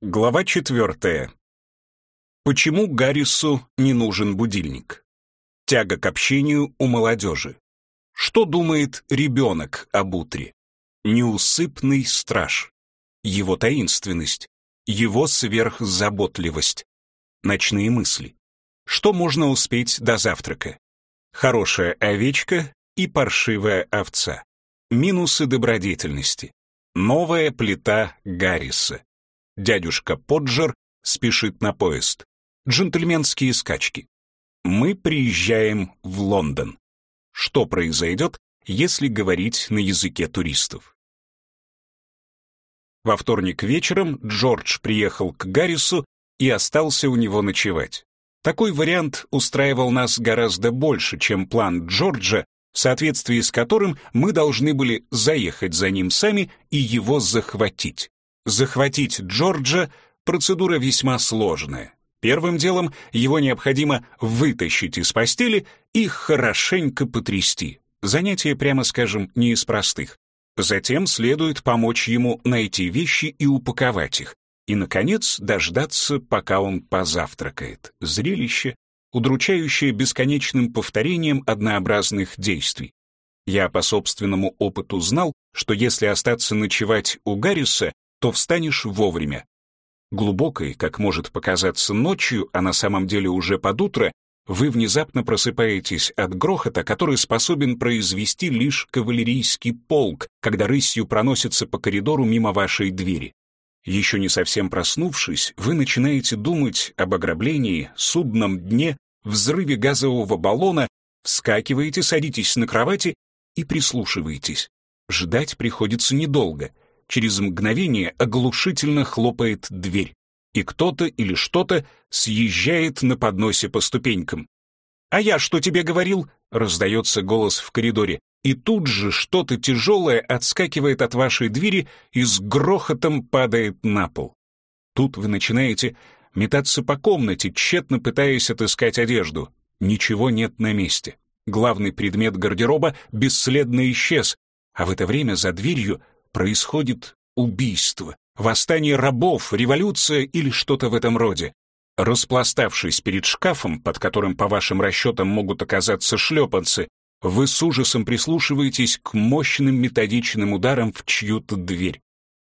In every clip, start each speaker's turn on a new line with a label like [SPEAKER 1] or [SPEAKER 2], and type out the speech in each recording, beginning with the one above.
[SPEAKER 1] Глава четвертая. Почему Гаррису не нужен будильник? Тяга к общению у молодежи. Что думает ребенок об утре? Неусыпный страж. Его таинственность. Его сверхзаботливость. Ночные мысли. Что можно успеть до завтрака? Хорошая овечка и паршивая овца. Минусы добродетельности. Новая плита Гарриса Дядюшка Поджер спешит на поезд. Джентльменские скачки. Мы приезжаем в Лондон. Что произойдет, если говорить на языке туристов? Во вторник вечером Джордж приехал к Гаррису и остался у него ночевать. Такой вариант устраивал нас гораздо больше, чем план Джорджа, в соответствии с которым мы должны были заехать за ним сами и его захватить. Захватить Джорджа — процедура весьма сложная. Первым делом его необходимо вытащить из постели и хорошенько потрясти. Занятие, прямо скажем, не из простых. Затем следует помочь ему найти вещи и упаковать их. И, наконец, дождаться, пока он позавтракает. Зрелище, удручающее бесконечным повторением однообразных действий. Я по собственному опыту знал, что если остаться ночевать у Гарриса, то встанешь вовремя. Глубокой, как может показаться ночью, а на самом деле уже под утро, вы внезапно просыпаетесь от грохота, который способен произвести лишь кавалерийский полк, когда рысью проносится по коридору мимо вашей двери. Еще не совсем проснувшись, вы начинаете думать об ограблении, судном дне, взрыве газового баллона, вскакиваете, садитесь на кровати и прислушиваетесь. Ждать приходится недолго — через мгновение оглушительно хлопает дверь, и кто-то или что-то съезжает на подносе по ступенькам. «А я что тебе говорил?» — раздается голос в коридоре, и тут же что-то тяжелое отскакивает от вашей двери и с грохотом падает на пол. Тут вы начинаете метаться по комнате, тщетно пытаясь отыскать одежду. Ничего нет на месте. Главный предмет гардероба бесследно исчез, а в это время за дверью происходит убийство, восстание рабов, революция или что-то в этом роде. Распластавшись перед шкафом, под которым, по вашим расчетам, могут оказаться шлепанцы, вы с ужасом прислушиваетесь к мощным методичным ударам в чью-то дверь.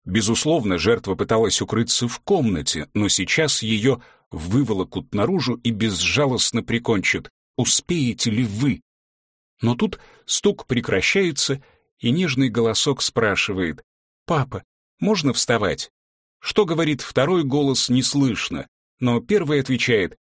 [SPEAKER 1] Безусловно, жертва пыталась укрыться в комнате, но сейчас ее выволокут наружу и безжалостно прикончат. Успеете ли вы? Но тут стук прекращается, и нежный голосок спрашивает «Папа, можно вставать?» Что говорит второй голос, не слышно, но первый отвечает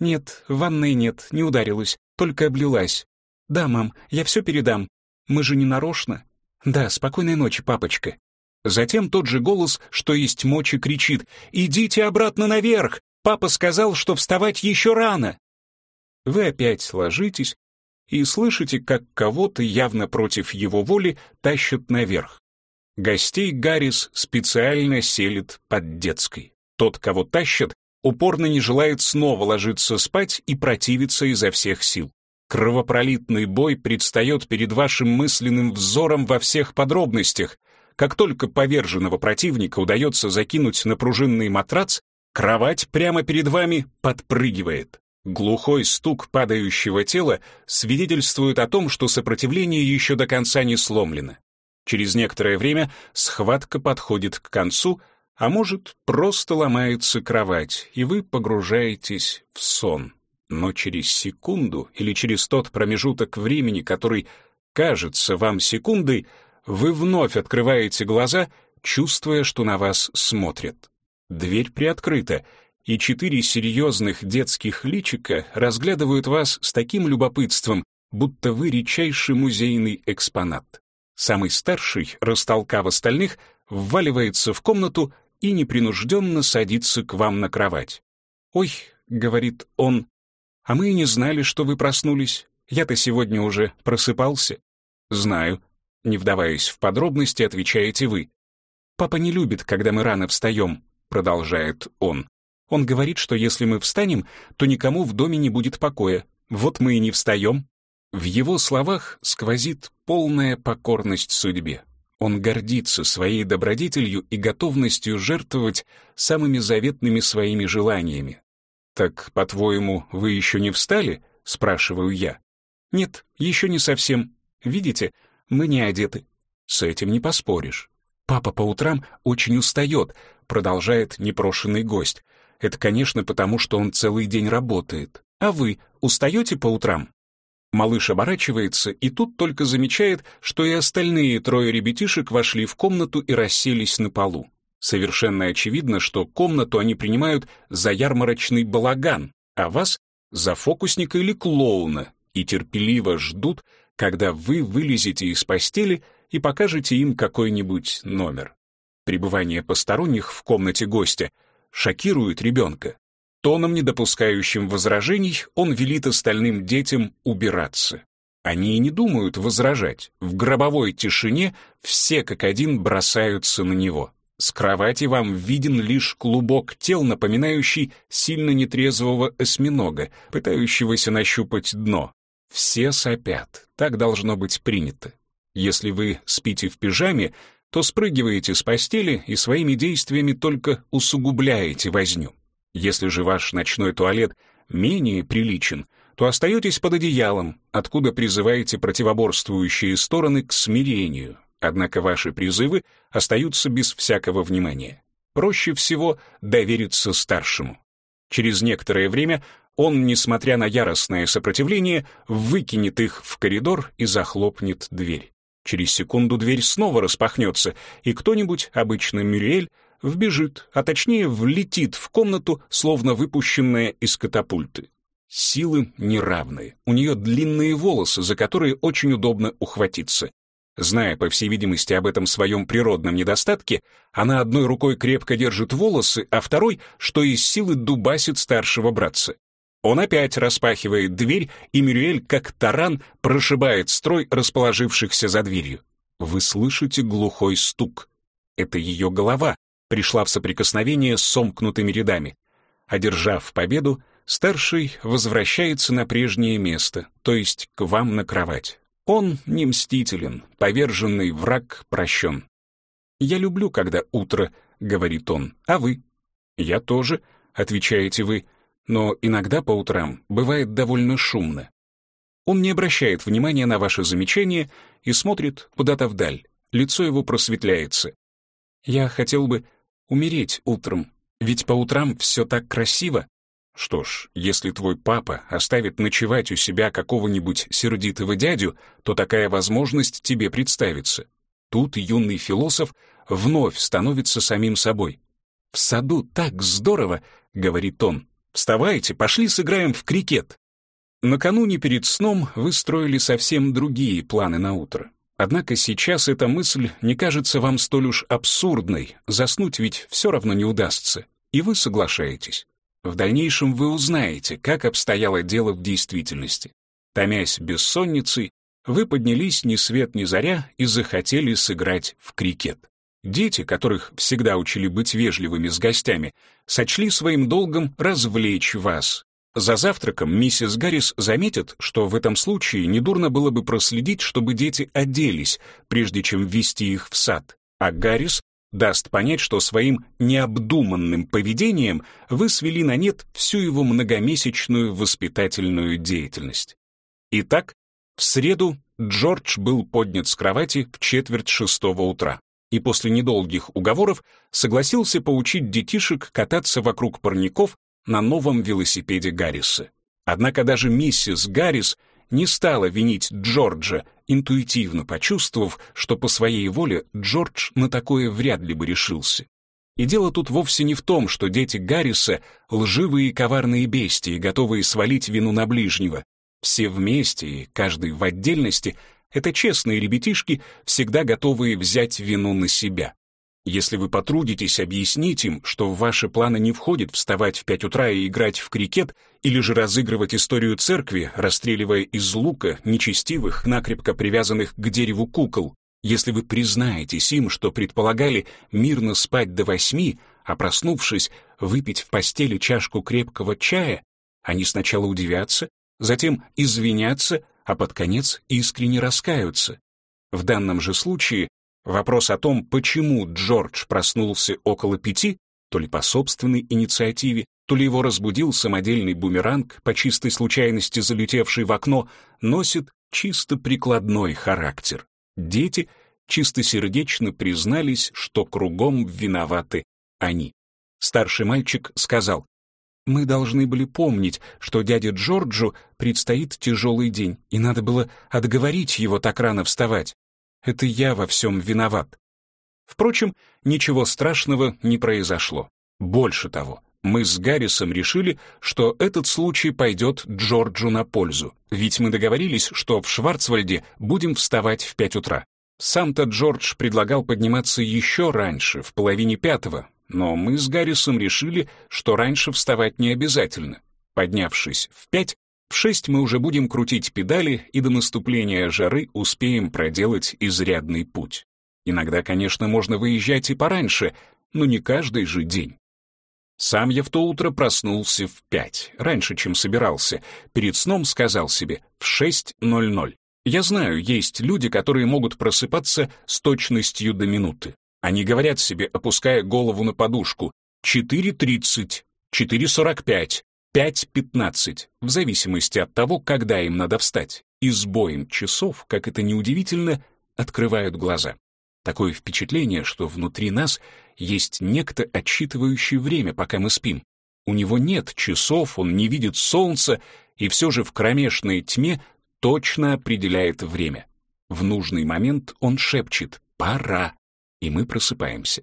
[SPEAKER 1] «Нет, в ванной нет, не ударилась, только облилась». «Да, мам, я все передам. Мы же не нарочно». «Да, спокойной ночи, папочка». Затем тот же голос, что есть мочи, кричит «Идите обратно наверх! Папа сказал, что вставать еще рано!» Вы опять ложитесь, и слышите, как кого-то явно против его воли тащат наверх. Гостей Гаррис специально селит под детской. Тот, кого тащат, упорно не желает снова ложиться спать и противиться изо всех сил. Кровопролитный бой предстает перед вашим мысленным взором во всех подробностях. Как только поверженного противника удается закинуть на пружинный матрац, кровать прямо перед вами подпрыгивает. Глухой стук падающего тела свидетельствует о том, что сопротивление еще до конца не сломлено. Через некоторое время схватка подходит к концу, а может, просто ломается кровать, и вы погружаетесь в сон. Но через секунду или через тот промежуток времени, который кажется вам секундой, вы вновь открываете глаза, чувствуя, что на вас смотрят. Дверь приоткрыта, и четыре серьезных детских личика разглядывают вас с таким любопытством, будто вы редчайший музейный экспонат. Самый старший, растолкав остальных, вваливается в комнату и непринужденно садится к вам на кровать. «Ой», — говорит он, — «а мы и не знали, что вы проснулись. Я-то сегодня уже просыпался». «Знаю», — не вдаваясь в подробности, отвечаете вы. «Папа не любит, когда мы рано встаем», — продолжает он. Он говорит, что если мы встанем, то никому в доме не будет покоя. Вот мы и не встаем». В его словах сквозит полная покорность судьбе. Он гордится своей добродетелью и готовностью жертвовать самыми заветными своими желаниями. «Так, по-твоему, вы еще не встали?» — спрашиваю я. «Нет, еще не совсем. Видите, мы не одеты». С этим не поспоришь. «Папа по утрам очень устает», — продолжает непрошенный гость. «Это, конечно, потому что он целый день работает. А вы устаете по утрам?» Малыш оборачивается и тут только замечает, что и остальные трое ребятишек вошли в комнату и расселись на полу. Совершенно очевидно, что комнату они принимают за ярмарочный балаган, а вас — за фокусника или клоуна, и терпеливо ждут, когда вы вылезете из постели и покажете им какой-нибудь номер. Пребывание посторонних в комнате гостя шокирует ребенка. Тоном, не допускающим возражений, он велит остальным детям убираться. Они и не думают возражать. В гробовой тишине все как один бросаются на него. С кровати вам виден лишь клубок тел, напоминающий сильно нетрезвого осьминога, пытающегося нащупать дно. Все сопят, так должно быть принято. Если вы спите в пижаме, то спрыгиваете с постели и своими действиями только усугубляете возню. Если же ваш ночной туалет менее приличен, то остаетесь под одеялом, откуда призываете противоборствующие стороны к смирению. Однако ваши призывы остаются без всякого внимания. Проще всего довериться старшему. Через некоторое время он, несмотря на яростное сопротивление, выкинет их в коридор и захлопнет дверь. Через секунду дверь снова распахнется, и кто-нибудь, обычно Мюриэль, вбежит, а точнее влетит в комнату, словно выпущенная из катапульты. Силы неравные. У нее длинные волосы, за которые очень удобно ухватиться. Зная, по всей видимости, об этом своем природном недостатке, она одной рукой крепко держит волосы, а второй, что из силы дубасит старшего братца. Он опять распахивает дверь, и Мюриэль, как таран, прошибает строй расположившихся за дверью. Вы слышите глухой стук. Это ее голова, пришла в соприкосновение с сомкнутыми рядами. Одержав победу, старший возвращается на прежнее место, то есть к вам на кровать. Он не мстителен, поверженный враг прощен. «Я люблю, когда утро», — говорит он, — «а вы?» «Я тоже», — отвечаете вы, — «но иногда по утрам бывает довольно шумно». Он не обращает внимания на ваши замечания и смотрит куда-то вдаль. Лицо его просветляется. «Я хотел бы умереть утром, ведь по утрам все так красиво. Что ж, если твой папа оставит ночевать у себя какого-нибудь сердитого дядю, то такая возможность тебе представится. Тут юный философ вновь становится самим собой. «В саду так здорово!» — говорит он. «Вставайте, пошли сыграем в крикет!» Накануне перед сном вы строили совсем другие планы на утро. Однако сейчас эта мысль не кажется вам столь уж абсурдной, заснуть ведь все равно не удастся, и вы соглашаетесь. В дальнейшем вы узнаете, как обстояло дело в действительности. Томясь бессонницей, вы поднялись ни свет ни заря и захотели сыграть в крикет. Дети, которых всегда учили быть вежливыми с гостями, сочли своим долгом развлечь вас, за завтраком миссис Гаррис заметит, что в этом случае недурно было бы проследить, чтобы дети оделись, прежде чем ввести их в сад. А Гаррис даст понять, что своим необдуманным поведением вы свели на нет всю его многомесячную воспитательную деятельность. Итак, в среду Джордж был поднят с кровати в четверть шестого утра и после недолгих уговоров согласился поучить детишек кататься вокруг парников на новом велосипеде Гарриса. Однако даже миссис Гаррис не стала винить Джорджа, интуитивно почувствовав, что по своей воле Джордж на такое вряд ли бы решился. И дело тут вовсе не в том, что дети Гарриса — лживые и коварные бестии, готовые свалить вину на ближнего. Все вместе и каждый в отдельности — это честные ребятишки, всегда готовые взять вину на себя. Если вы потрудитесь объяснить им, что в ваши планы не входит вставать в пять утра и играть в крикет, или же разыгрывать историю церкви, расстреливая из лука нечестивых, накрепко привязанных к дереву кукол, если вы признаетесь им, что предполагали мирно спать до восьми, а проснувшись, выпить в постели чашку крепкого чая, они сначала удивятся, затем извинятся, а под конец искренне раскаются. В данном же случае вопрос о том, почему Джордж проснулся около пяти, то ли по собственной инициативе, то ли его разбудил самодельный бумеранг, по чистой случайности залетевший в окно, носит чисто прикладной характер. Дети чистосердечно признались, что кругом виноваты они. Старший мальчик сказал, «Мы должны были помнить, что дяде Джорджу предстоит тяжелый день, и надо было отговорить его так рано вставать. Это я во всем виноват». Впрочем, ничего страшного не произошло. Больше того, мы с Гаррисом решили, что этот случай пойдет Джорджу на пользу, ведь мы договорились, что в Шварцвальде будем вставать в пять утра. Сам-то Джордж предлагал подниматься еще раньше, в половине пятого, но мы с Гаррисом решили, что раньше вставать не обязательно. Поднявшись в пять, в шесть мы уже будем крутить педали и до наступления жары успеем проделать изрядный путь. Иногда, конечно, можно выезжать и пораньше, но не каждый же день. Сам я в то утро проснулся в пять, раньше, чем собирался. Перед сном сказал себе в 6.00. Я знаю, есть люди, которые могут просыпаться с точностью до минуты. Они говорят себе, опуская голову на подушку, 4.30, 4.45, 5.15, в зависимости от того, когда им надо встать. И с боем часов, как это неудивительно, открывают глаза. Такое впечатление, что внутри нас есть некто, отсчитывающий время, пока мы спим. У него нет часов, он не видит солнца, и все же в кромешной тьме точно определяет время. В нужный момент он шепчет «пора», и мы просыпаемся.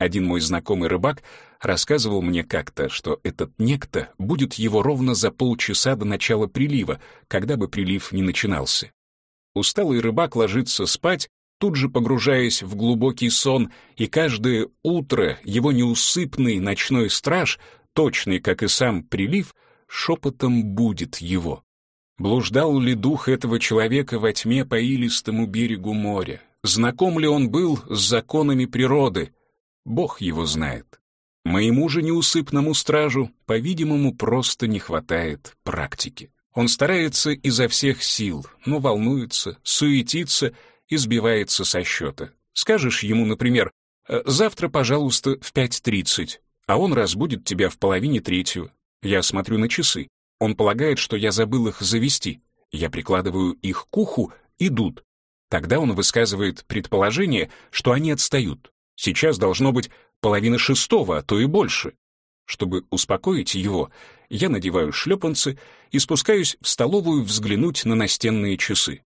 [SPEAKER 1] Один мой знакомый рыбак рассказывал мне как-то, что этот некто будет его ровно за полчаса до начала прилива, когда бы прилив не начинался. Усталый рыбак ложится спать, тут же погружаясь в глубокий сон, и каждое утро его неусыпный ночной страж, точный, как и сам прилив, шепотом будет его. Блуждал ли дух этого человека во тьме по илистому берегу моря? Знаком ли он был с законами природы? Бог его знает. Моему же неусыпному стражу, по-видимому, просто не хватает практики. Он старается изо всех сил, но волнуется, суетится и сбивается со счета. Скажешь ему, например, «Э, «Завтра, пожалуйста, в 5.30», а он разбудит тебя в половине третью. Я смотрю на часы. Он полагает, что я забыл их завести. Я прикладываю их к уху, идут. Тогда он высказывает предположение, что они отстают. Сейчас должно быть половина шестого, а то и больше. Чтобы успокоить его, я надеваю шлепанцы и спускаюсь в столовую взглянуть на настенные часы.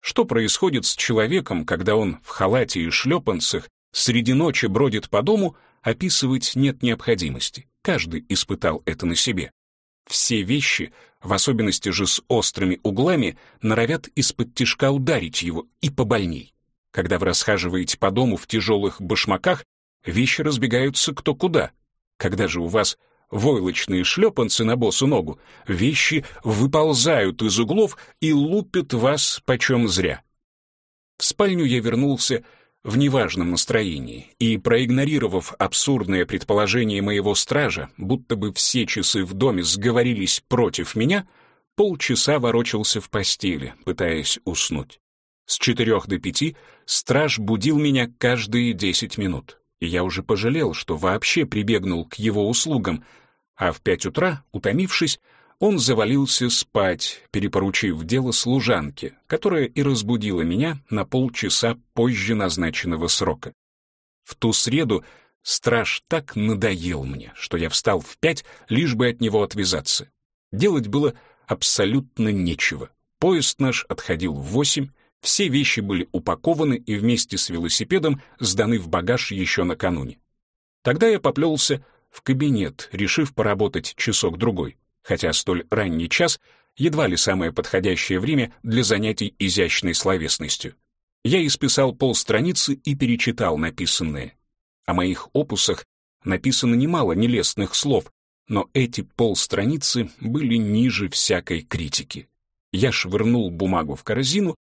[SPEAKER 1] Что происходит с человеком, когда он в халате и шлепанцах среди ночи бродит по дому, описывать нет необходимости. Каждый испытал это на себе. Все вещи, в особенности же с острыми углами, норовят из-под тишка ударить его и побольней. Когда вы расхаживаете по дому в тяжелых башмаках, вещи разбегаются кто куда. Когда же у вас войлочные шлепанцы на босу ногу, вещи выползают из углов и лупят вас почем зря. В спальню я вернулся в неважном настроении и, проигнорировав абсурдное предположение моего стража, будто бы все часы в доме сговорились против меня, полчаса ворочался в постели, пытаясь уснуть. С четырех до пяти страж будил меня каждые десять минут, и я уже пожалел, что вообще прибегнул к его услугам, а в пять утра, утомившись, он завалился спать, перепоручив дело служанке, которая и разбудила меня на полчаса позже назначенного срока. В ту среду страж так надоел мне, что я встал в пять, лишь бы от него отвязаться. Делать было абсолютно нечего. Поезд наш отходил в восемь, все вещи были упакованы и вместе с велосипедом сданы в багаж еще накануне. Тогда я поплелся в кабинет, решив поработать часок-другой хотя столь ранний час едва ли самое подходящее время для занятий изящной словесностью. Я исписал полстраницы и перечитал написанное. О моих опусах написано немало нелестных слов, но эти полстраницы были ниже всякой критики. Я швырнул бумагу в корзину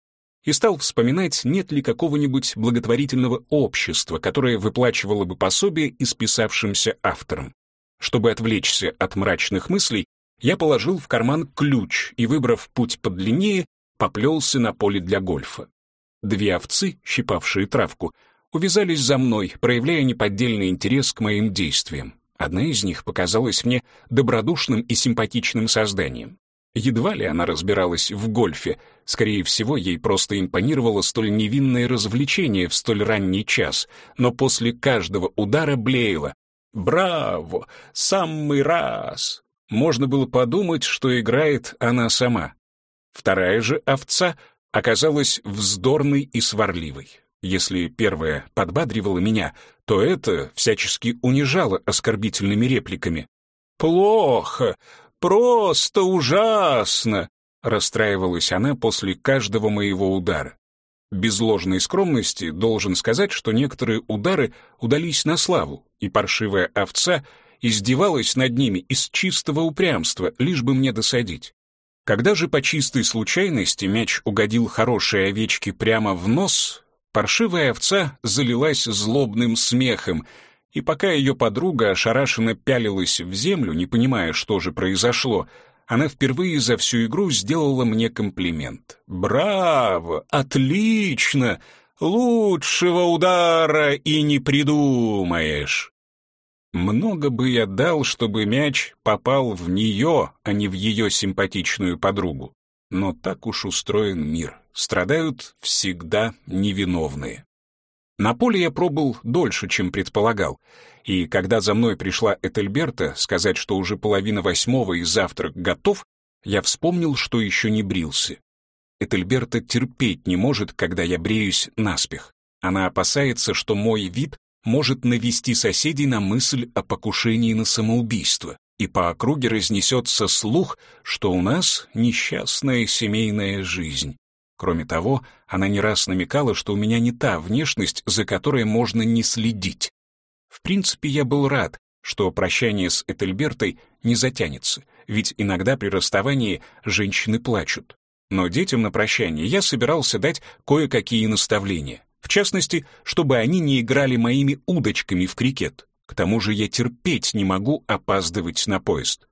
[SPEAKER 1] и стал вспоминать, нет ли какого-нибудь благотворительного общества, которое выплачивало бы пособие исписавшимся авторам. Чтобы отвлечься от мрачных мыслей, я положил в карман ключ и, выбрав путь подлиннее, поплелся на поле для гольфа. Две овцы, щипавшие травку, увязались за мной, проявляя неподдельный интерес к моим действиям. Одна из них показалась мне добродушным и симпатичным созданием. Едва ли она разбиралась в гольфе, скорее всего, ей просто импонировало столь невинное развлечение в столь ранний час, но после каждого удара блеяла «Браво! Самый раз!» Можно было подумать, что играет она сама. Вторая же овца оказалась вздорной и сварливой. Если первая подбадривала меня, то это всячески унижало оскорбительными репликами. «Плохо! Просто ужасно!» — расстраивалась она после каждого моего удара. Без ложной скромности должен сказать, что некоторые удары удались на славу, и паршивая овца издевалась над ними из чистого упрямства, лишь бы мне досадить. Когда же по чистой случайности мяч угодил хорошей овечке прямо в нос, паршивая овца залилась злобным смехом, и пока ее подруга ошарашенно пялилась в землю, не понимая, что же произошло, она впервые за всю игру сделала мне комплимент. «Браво! Отлично! Лучшего удара и не придумаешь!» Много бы я дал, чтобы мяч попал в нее, а не в ее симпатичную подругу. Но так уж устроен мир. Страдают всегда невиновные. На поле я пробыл дольше, чем предполагал, и когда за мной пришла Этельберта сказать, что уже половина восьмого и завтрак готов, я вспомнил, что еще не брился. Этельберта терпеть не может, когда я бреюсь наспех. Она опасается, что мой вид может навести соседей на мысль о покушении на самоубийство, и по округе разнесется слух, что у нас несчастная семейная жизнь. Кроме того, она не раз намекала, что у меня не та внешность, за которой можно не следить. В принципе, я был рад, что прощание с Этельбертой не затянется, ведь иногда при расставании женщины плачут. Но детям на прощание я собирался дать кое-какие наставления. В частности, чтобы они не играли моими удочками в крикет. К тому же я терпеть не могу опаздывать на поезд.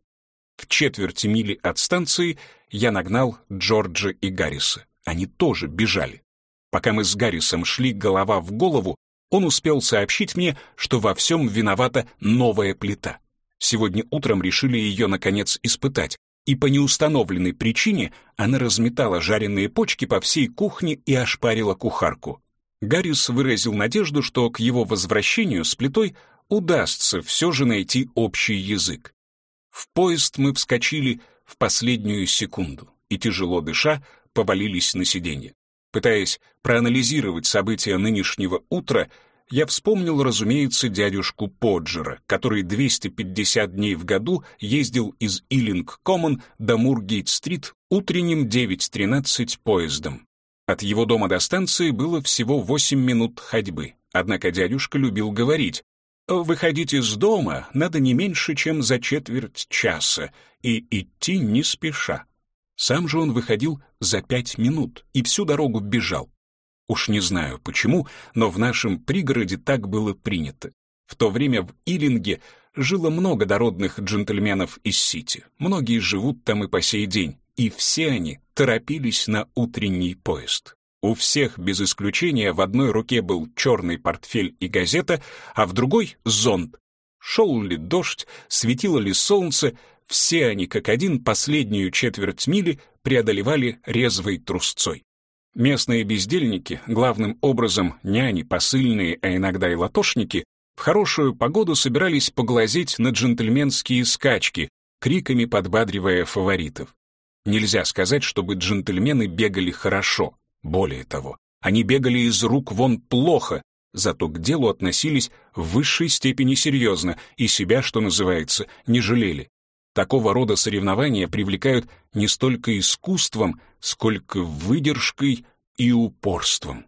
[SPEAKER 1] В четверти мили от станции я нагнал Джорджа и Гарриса. Они тоже бежали. Пока мы с Гаррисом шли голова в голову, он успел сообщить мне, что во всем виновата новая плита. Сегодня утром решили ее, наконец, испытать, и по неустановленной причине она разметала жареные почки по всей кухне и ошпарила кухарку. Гаррис выразил надежду, что к его возвращению с плитой удастся все же найти общий язык. В поезд мы вскочили в последнюю секунду и, тяжело дыша, повалились на сиденье. Пытаясь проанализировать события нынешнего утра, я вспомнил, разумеется, дядюшку Поджера, который 250 дней в году ездил из Иллинг-Коммон до Мургейт-стрит утренним 9.13 поездом. От его дома до станции было всего 8 минут ходьбы. Однако дядюшка любил говорить, «Выходить из дома надо не меньше, чем за четверть часа, и идти не спеша». Сам же он выходил за пять минут и всю дорогу бежал. Уж не знаю почему, но в нашем пригороде так было принято. В то время в Илинге жило много дородных джентльменов из Сити. Многие живут там и по сей день и все они торопились на утренний поезд. У всех, без исключения, в одной руке был черный портфель и газета, а в другой — зонт. Шел ли дождь, светило ли солнце, все они, как один, последнюю четверть мили преодолевали резвой трусцой. Местные бездельники, главным образом няни, посыльные, а иногда и латошники, в хорошую погоду собирались поглазеть на джентльменские скачки, криками подбадривая фаворитов. Нельзя сказать, чтобы джентльмены бегали хорошо. Более того, они бегали из рук вон плохо, зато к делу относились в высшей степени серьезно и себя, что называется, не жалели. Такого рода соревнования привлекают не столько искусством, сколько выдержкой и упорством.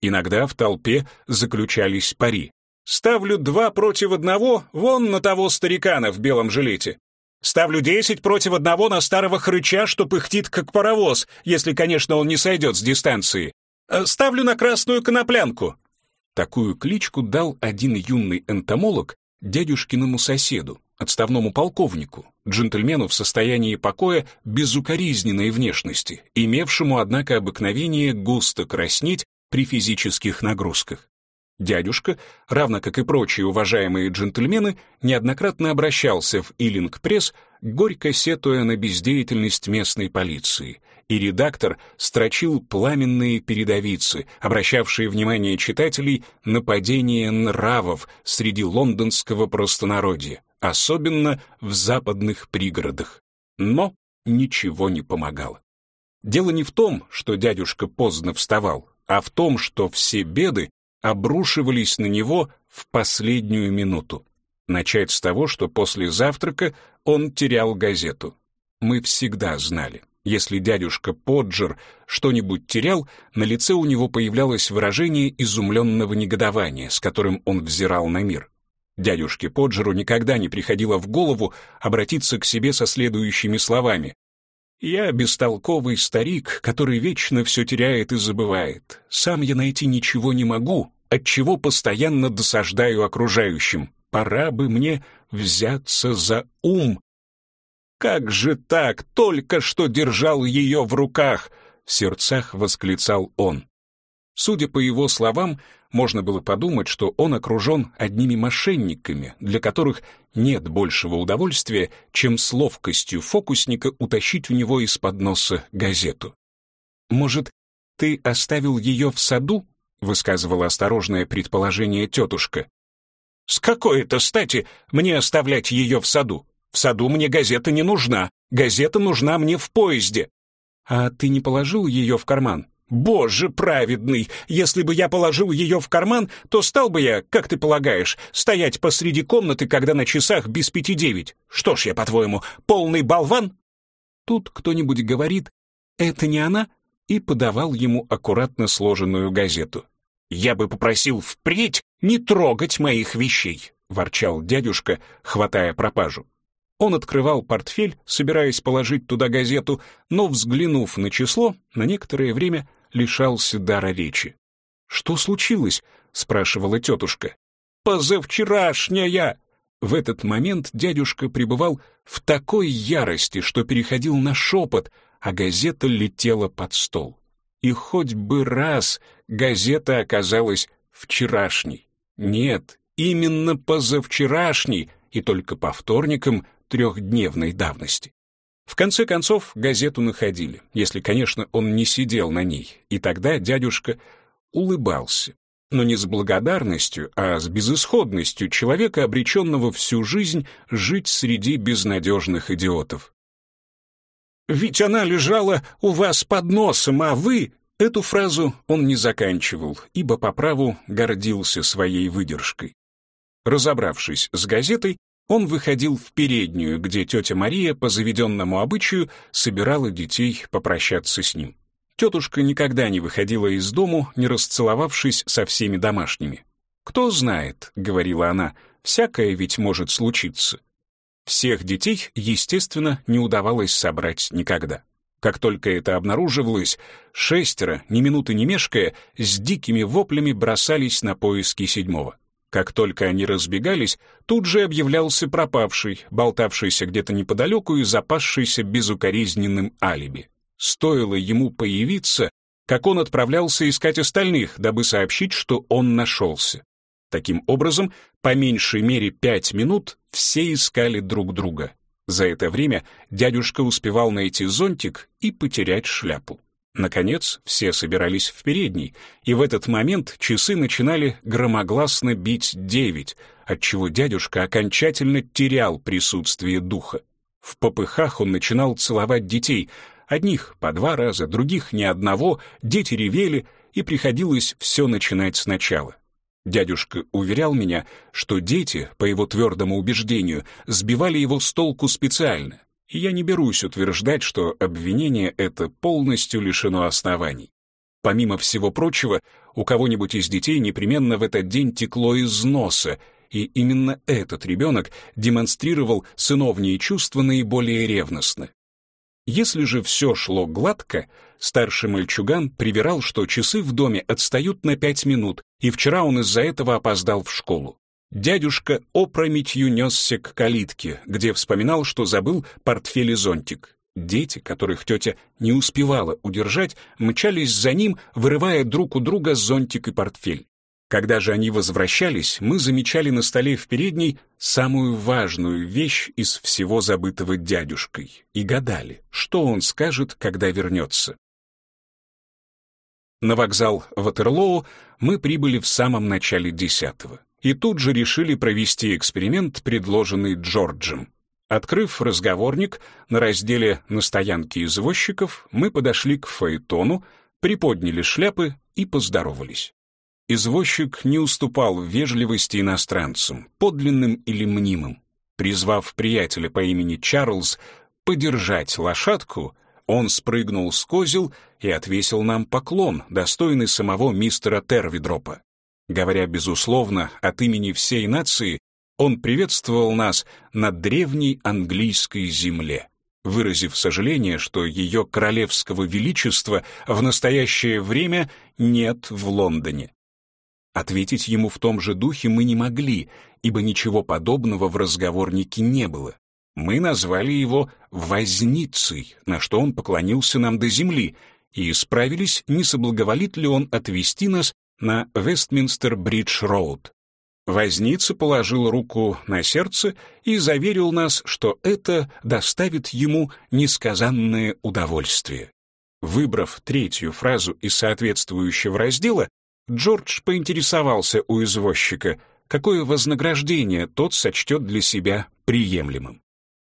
[SPEAKER 1] Иногда в толпе заключались пари. «Ставлю два против одного вон на того старикана в белом жилете. Ставлю десять против одного на старого хрыча, что пыхтит как паровоз, если, конечно, он не сойдет с дистанции. Э, ставлю на красную коноплянку». Такую кличку дал один юный энтомолог дядюшкиному соседу, отставному полковнику, джентльмену в состоянии покоя безукоризненной внешности, имевшему, однако, обыкновение густо краснеть при физических нагрузках. Дядюшка, равно как и прочие уважаемые джентльмены, неоднократно обращался в Иллинг-пресс, горько сетуя на бездеятельность местной полиции, и редактор строчил пламенные передовицы, обращавшие внимание читателей на падение нравов среди лондонского простонародья, особенно в западных пригородах. Но ничего не помогало. Дело не в том, что дядюшка поздно вставал, а в том, что все беды обрушивались на него в последнюю минуту. Начать с того, что после завтрака он терял газету. Мы всегда знали, если дядюшка Поджер что-нибудь терял, на лице у него появлялось выражение изумленного негодования, с которым он взирал на мир. Дядюшке Поджеру никогда не приходило в голову обратиться к себе со следующими словами. «Я бестолковый старик, который вечно все теряет и забывает. Сам я найти ничего не могу, отчего постоянно досаждаю окружающим. Пора бы мне взяться за ум. Как же так? Только что держал ее в руках, в сердцах восклицал он. Судя по его словам, можно было подумать, что он окружен одними мошенниками, для которых нет большего удовольствия, чем с ловкостью фокусника утащить у него из-под носа газету. «Может, ты оставил ее в саду?» высказывала осторожное предположение тетушка. «С какой это стати мне оставлять ее в саду? В саду мне газета не нужна. Газета нужна мне в поезде». «А ты не положил ее в карман?» «Боже праведный! Если бы я положил ее в карман, то стал бы я, как ты полагаешь, стоять посреди комнаты, когда на часах без пяти девять. Что ж я, по-твоему, полный болван?» Тут кто-нибудь говорит «это не она» и подавал ему аккуратно сложенную газету. «Я бы попросил впредь не трогать моих вещей», — ворчал дядюшка, хватая пропажу. Он открывал портфель, собираясь положить туда газету, но, взглянув на число, на некоторое время лишался дара речи. «Что случилось?» — спрашивала тетушка. «Позавчерашняя!» В этот момент дядюшка пребывал в такой ярости, что переходил на шепот, а газета летела под стол. И хоть бы раз газета оказалась вчерашней. Нет, именно позавчерашней и только по вторникам трехдневной давности. В конце концов, газету находили, если, конечно, он не сидел на ней, и тогда дядюшка улыбался, но не с благодарностью, а с безысходностью человека, обреченного всю жизнь жить среди безнадежных идиотов. «Ведь она лежала у вас под носом, а вы Эту фразу он не заканчивал, ибо по праву гордился своей выдержкой. Разобравшись с газетой, он выходил в переднюю, где тетя Мария по заведенному обычаю собирала детей попрощаться с ним. Тетушка никогда не выходила из дому, не расцеловавшись со всеми домашними. «Кто знает», — говорила она, — «всякое ведь может случиться». Всех детей, естественно, не удавалось собрать никогда. Как только это обнаруживалось, шестеро, ни минуты не мешкая, с дикими воплями бросались на поиски седьмого. Как только они разбегались, тут же объявлялся пропавший, болтавшийся где-то неподалеку и запасшийся безукоризненным алиби. Стоило ему появиться, как он отправлялся искать остальных, дабы сообщить, что он нашелся. Таким образом, по меньшей мере пять минут все искали друг друга. За это время дядюшка успевал найти зонтик и потерять шляпу. Наконец, все собирались в передней, и в этот момент часы начинали громогласно бить девять, отчего дядюшка окончательно терял присутствие духа. В попыхах он начинал целовать детей, одних по два раза, других ни одного, дети ревели, и приходилось все начинать сначала. Дядюшка уверял меня, что дети, по его твердому убеждению, сбивали его с толку специально, и я не берусь утверждать, что обвинение это полностью лишено оснований. Помимо всего прочего, у кого-нибудь из детей непременно в этот день текло из носа, и именно этот ребенок демонстрировал сыновние чувства наиболее ревностно. Если же все шло гладко, старший мальчуган привирал, что часы в доме отстают на пять минут, и вчера он из-за этого опоздал в школу. Дядюшка опрометью несся к калитке, где вспоминал, что забыл портфель и зонтик. Дети, которых тетя не успевала удержать, мчались за ним, вырывая друг у друга зонтик и портфель. Когда же они возвращались, мы замечали на столе в передней самую важную вещь из всего забытого дядюшкой и гадали, что он скажет, когда вернется. На вокзал Ватерлоу мы прибыли в самом начале десятого и тут же решили провести эксперимент, предложенный Джорджем. Открыв разговорник на разделе «На стоянке извозчиков», мы подошли к Фаэтону, приподняли шляпы и поздоровались. Извозчик не уступал вежливости иностранцам, подлинным или мнимым. Призвав приятеля по имени Чарльз подержать лошадку, он спрыгнул с козел и отвесил нам поклон, достойный самого мистера Тервидропа. Говоря, безусловно, от имени всей нации, он приветствовал нас на древней английской земле, выразив сожаление, что ее королевского величества в настоящее время нет в Лондоне. Ответить ему в том же духе мы не могли, ибо ничего подобного в разговорнике не было. Мы назвали его «возницей», на что он поклонился нам до земли, и справились, не соблаговолит ли он отвести нас на Вестминстер-Бридж-Роуд. Возница положил руку на сердце и заверил нас, что это доставит ему несказанное удовольствие. Выбрав третью фразу из соответствующего раздела, Джордж поинтересовался у извозчика, какое вознаграждение тот сочтет для себя приемлемым.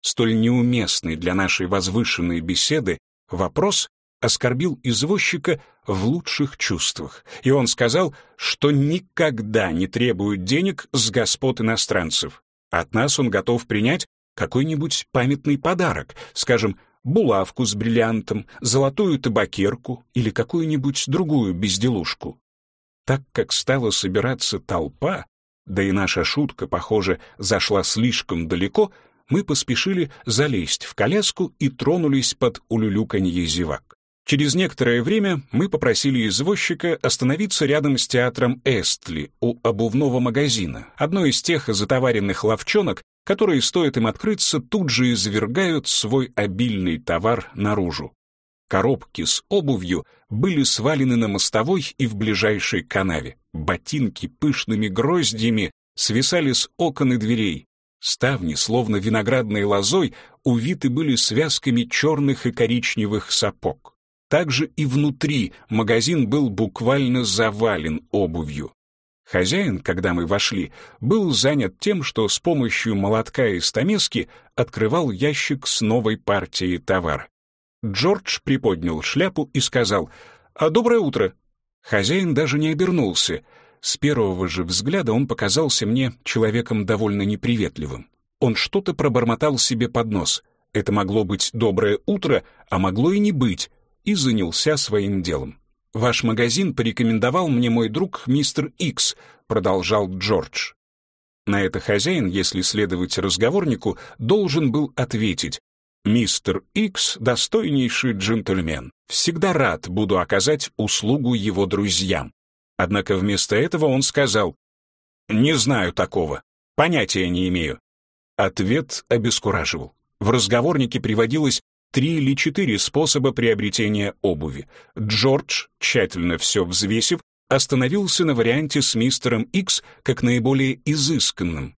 [SPEAKER 1] Столь неуместный для нашей возвышенной беседы вопрос оскорбил извозчика в лучших чувствах, и он сказал, что никогда не требует денег с господ иностранцев. От нас он готов принять какой-нибудь памятный подарок, скажем, булавку с бриллиантом, золотую табакерку или какую-нибудь другую безделушку. Так как стала собираться толпа, да и наша шутка, похоже, зашла слишком далеко, мы поспешили залезть в коляску и тронулись под улюлюканье зевак. Через некоторое время мы попросили извозчика остановиться рядом с театром Эстли у обувного магазина, одной из тех затоваренных ловчонок, которые, стоит им открыться, тут же извергают свой обильный товар наружу. Коробки с обувью были свалены на мостовой и в ближайшей канаве. Ботинки пышными гроздьями свисали с окон и дверей. Ставни, словно виноградной лозой, увиты были связками черных и коричневых сапог. Также и внутри магазин был буквально завален обувью. Хозяин, когда мы вошли, был занят тем, что с помощью молотка и стамески открывал ящик с новой партией товара. Джордж приподнял шляпу и сказал «А доброе утро». Хозяин даже не обернулся. С первого же взгляда он показался мне человеком довольно неприветливым. Он что-то пробормотал себе под нос. Это могло быть доброе утро, а могло и не быть, и занялся своим делом. «Ваш магазин порекомендовал мне мой друг мистер Икс», — продолжал Джордж. На это хозяин, если следовать разговорнику, должен был ответить Мистер Икс — достойнейший джентльмен. Всегда рад буду оказать услугу его друзьям. Однако вместо этого он сказал, «Не знаю такого. Понятия не имею». Ответ обескураживал. В разговорнике приводилось три или четыре способа приобретения обуви. Джордж, тщательно все взвесив, остановился на варианте с мистером Икс как наиболее изысканным.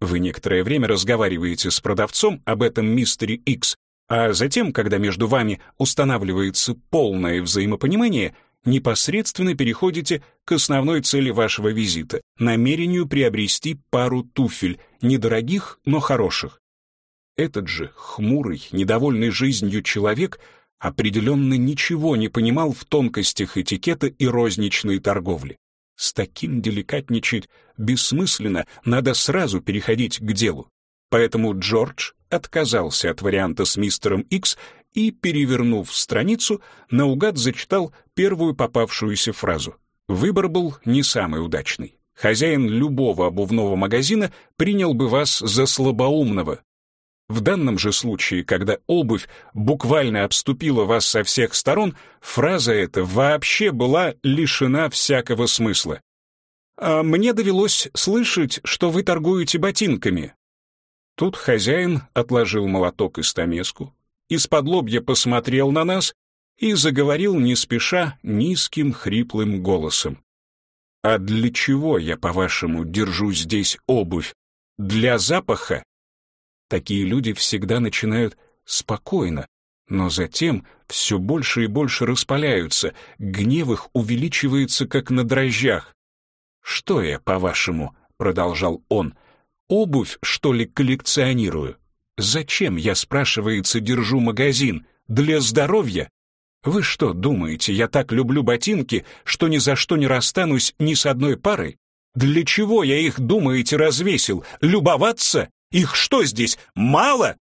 [SPEAKER 1] Вы некоторое время разговариваете с продавцом об этом мистере X, а затем, когда между вами устанавливается полное взаимопонимание, непосредственно переходите к основной цели вашего визита — намерению приобрести пару туфель, недорогих, но хороших. Этот же хмурый, недовольный жизнью человек определенно ничего не понимал в тонкостях этикета и розничной торговли. С таким деликатничать бессмысленно, надо сразу переходить к делу. Поэтому Джордж отказался от варианта с мистером Икс и, перевернув страницу, наугад зачитал первую попавшуюся фразу. Выбор был не самый удачный. Хозяин любого обувного магазина принял бы вас за слабоумного, в данном же случае, когда обувь буквально обступила вас со всех сторон, фраза эта вообще была лишена всякого смысла. А мне довелось слышать, что вы торгуете ботинками». Тут хозяин отложил молоток и стамеску, из-под лобья посмотрел на нас и заговорил не спеша низким хриплым голосом. «А для чего я, по-вашему, держу здесь обувь? Для запаха?» Такие люди всегда начинают спокойно, но затем все больше и больше распаляются, гнев их увеличивается, как на дрожжах. «Что я, по-вашему?» — продолжал он. «Обувь, что ли, коллекционирую? Зачем, я, спрашивается, держу магазин? Для здоровья? Вы что, думаете, я так люблю ботинки, что ни за что не расстанусь ни с одной парой? Для чего я их, думаете, развесил? Любоваться? Их что здесь, мало?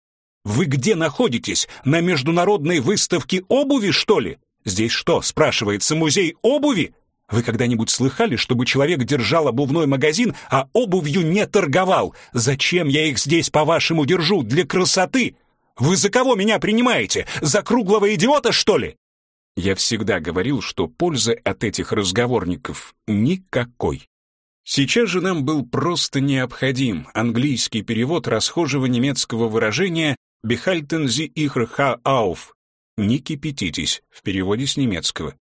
[SPEAKER 1] Вы где находитесь? На международной выставке обуви, что ли? Здесь что, спрашивается, музей обуви? Вы когда-нибудь слыхали, чтобы человек держал обувной магазин, а обувью не торговал? Зачем я их здесь, по-вашему, держу? Для красоты? Вы за кого меня принимаете? За круглого идиота, что ли? Я всегда говорил, что пользы от этих разговорников никакой. Сейчас же нам был просто необходим английский перевод расхожего немецкого выражения «behalten Sie Ihre Haar auf» — «не кипятитесь» в переводе с немецкого.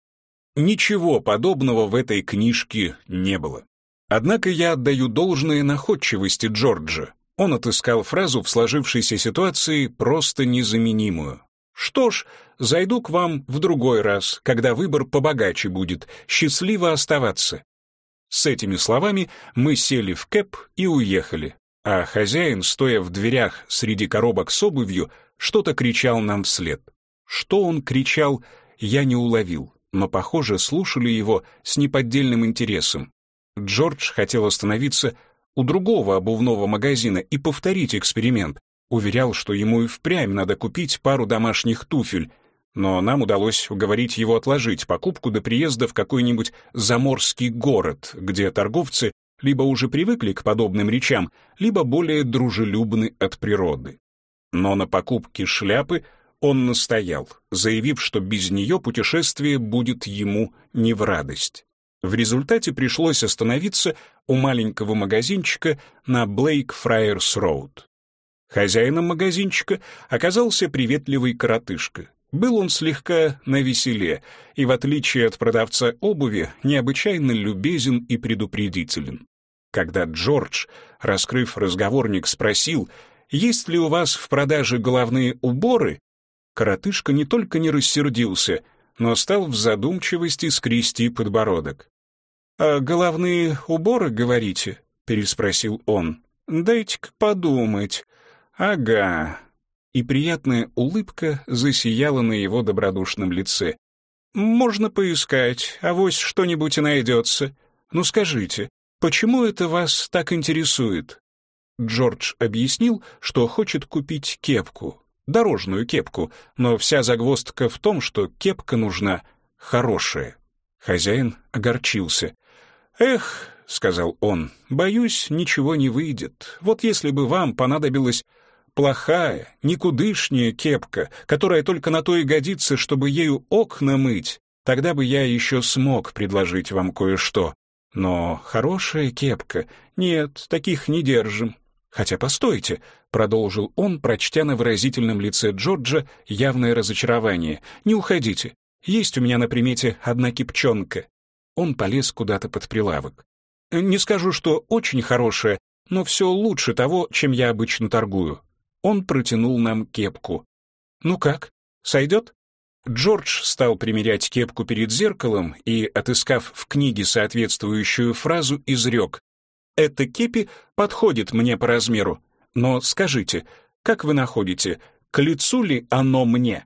[SPEAKER 1] Ничего подобного в этой книжке не было. Однако я отдаю должное находчивости Джорджа. Он отыскал фразу в сложившейся ситуации просто незаменимую. «Что ж, зайду к вам в другой раз, когда выбор побогаче будет. Счастливо оставаться». С этими словами мы сели в кэп и уехали, а хозяин, стоя в дверях среди коробок с обувью, что-то кричал нам вслед. Что он кричал, я не уловил но, похоже, слушали его с неподдельным интересом. Джордж хотел остановиться у другого обувного магазина и повторить эксперимент. Уверял, что ему и впрямь надо купить пару домашних туфель, но нам удалось уговорить его отложить покупку до приезда в какой-нибудь заморский город, где торговцы либо уже привыкли к подобным речам, либо более дружелюбны от природы. Но на покупке шляпы он настоял, заявив, что без нее путешествие будет ему не в радость. В результате пришлось остановиться у маленького магазинчика на Блейк Фрайерс Роуд. Хозяином магазинчика оказался приветливый коротышка. Был он слегка навеселе и, в отличие от продавца обуви, необычайно любезен и предупредителен. Когда Джордж, раскрыв разговорник, спросил, есть ли у вас в продаже головные уборы, коротышка не только не рассердился, но стал в задумчивости скрести подбородок. «А головные уборы, говорите?» — переспросил он. «Дайте-ка подумать. Ага». И приятная улыбка засияла на его добродушном лице. «Можно поискать, авось что-нибудь и найдется. Ну скажите, почему это вас так интересует?» Джордж объяснил, что хочет купить кепку, дорожную кепку, но вся загвоздка в том, что кепка нужна хорошая. Хозяин огорчился. «Эх», — сказал он, — «боюсь, ничего не выйдет. Вот если бы вам понадобилась плохая, никудышняя кепка, которая только на то и годится, чтобы ею окна мыть, тогда бы я еще смог предложить вам кое-что. Но хорошая кепка... Нет, таких не держим. Хотя постойте, продолжил он, прочтя на выразительном лице Джорджа явное разочарование. Не уходите. Есть у меня на примете одна кипчонка. Он полез куда-то под прилавок. Не скажу, что очень хорошая, но все лучше того, чем я обычно торгую. Он протянул нам кепку. Ну как, сойдет? Джордж стал примерять кепку перед зеркалом и, отыскав в книге соответствующую фразу, изрек. «Эта кепи подходит мне по размеру. Но скажите, как вы находите, к лицу ли оно мне?»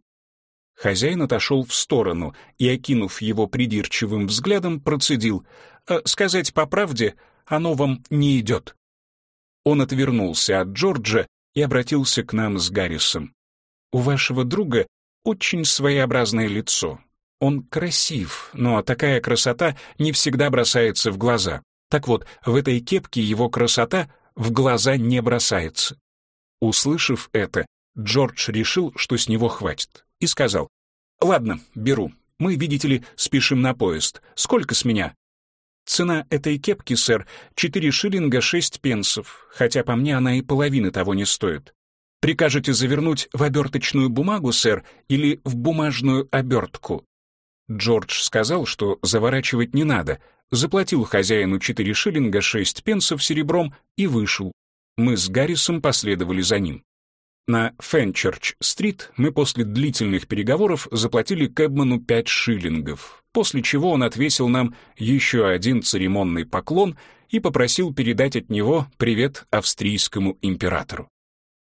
[SPEAKER 1] Хозяин отошел в сторону и, окинув его придирчивым взглядом, процедил. «Э, «Сказать по правде, оно вам не идет». Он отвернулся от Джорджа и обратился к нам с Гаррисом. «У вашего друга очень своеобразное лицо. Он красив, но такая красота не всегда бросается в глаза. Так вот, в этой кепке его красота в глаза не бросается. Услышав это, Джордж решил, что с него хватит, и сказал, «Ладно, беру. Мы, видите ли, спешим на поезд. Сколько с меня?» Цена этой кепки, сэр, четыре шиллинга шесть пенсов, хотя по мне она и половины того не стоит. Прикажете завернуть в оберточную бумагу, сэр, или в бумажную обертку?» Джордж сказал, что заворачивать не надо, заплатил хозяину четыре шиллинга шесть пенсов серебром и вышел. Мы с Гаррисом последовали за ним. На Фенчерч-стрит мы после длительных переговоров заплатили Кэбману пять шиллингов, после чего он отвесил нам еще один церемонный поклон и попросил передать от него привет австрийскому императору.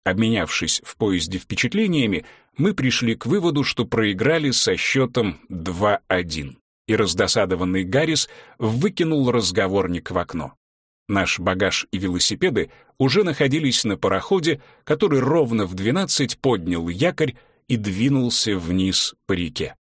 [SPEAKER 1] Обменявшись в поезде впечатлениями, мы пришли к выводу, что проиграли со счетом 2-1, и раздосадованный Гаррис выкинул разговорник в окно. Наш багаж и велосипеды уже находились на пароходе, который ровно в 12 поднял якорь и двинулся вниз по реке.